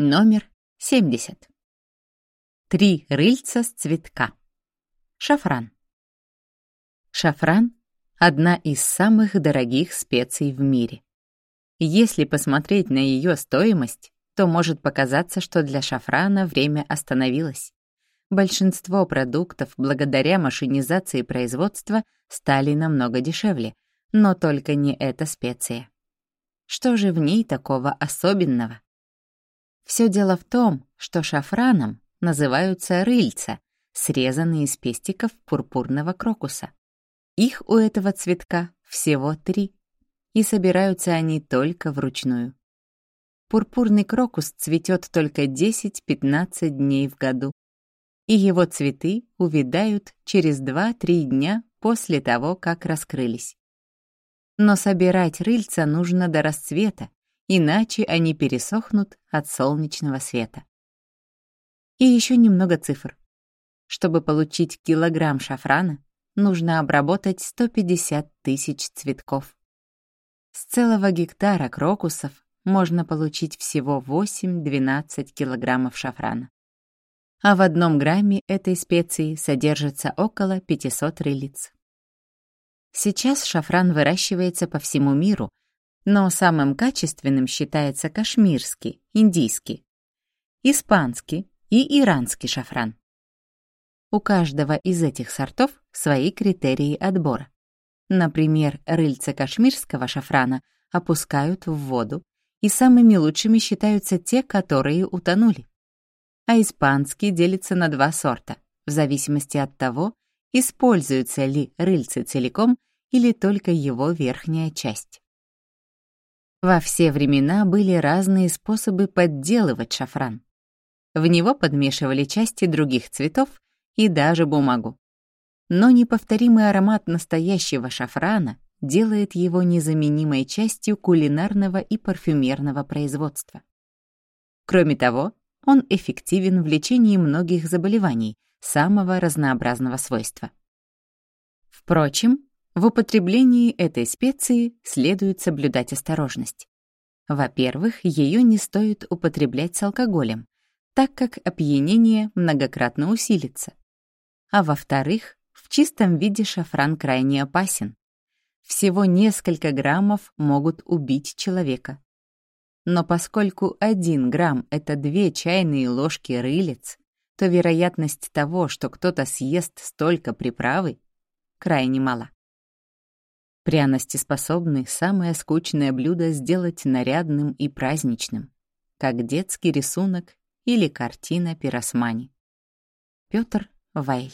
Номер 70. Три рыльца с цветка. Шафран. Шафран — одна из самых дорогих специй в мире. Если посмотреть на ее стоимость, то может показаться, что для шафрана время остановилось. Большинство продуктов, благодаря машинизации производства, стали намного дешевле, но только не эта специя. Что же в ней такого особенного? Все дело в том, что шафраном называются рыльца, срезанные из пестиков пурпурного крокуса. Их у этого цветка всего три, и собираются они только вручную. Пурпурный крокус цветет только 10-15 дней в году, и его цветы увядают через 2-3 дня после того, как раскрылись. Но собирать рыльца нужно до расцвета, иначе они пересохнут от солнечного света. И еще немного цифр. Чтобы получить килограмм шафрана, нужно обработать 150 тысяч цветков. С целого гектара крокусов можно получить всего 8-12 килограммов шафрана. А в одном грамме этой специи содержится около 500 рылиц. Сейчас шафран выращивается по всему миру, но самым качественным считается кашмирский, индийский, испанский и иранский шафран. У каждого из этих сортов свои критерии отбора. Например, рыльца кашмирского шафрана опускают в воду, и самыми лучшими считаются те, которые утонули. А испанский делится на два сорта, в зависимости от того, используются ли рыльцы целиком или только его верхняя часть. Во все времена были разные способы подделывать шафран. В него подмешивали части других цветов и даже бумагу. Но неповторимый аромат настоящего шафрана делает его незаменимой частью кулинарного и парфюмерного производства. Кроме того, он эффективен в лечении многих заболеваний самого разнообразного свойства. Впрочем, в употреблении этой специи следует соблюдать осторожность. Во-первых, ее не стоит употреблять с алкоголем, так как опьянение многократно усилится. А во-вторых, в чистом виде шафран крайне опасен. Всего несколько граммов могут убить человека. Но поскольку один грамм — это две чайные ложки рылиц, то вероятность того, что кто-то съест столько приправы, крайне мала. Пряности способны самое скучное блюдо сделать нарядным и праздничным, как детский рисунок или картина пиросмани. Пётр Вайль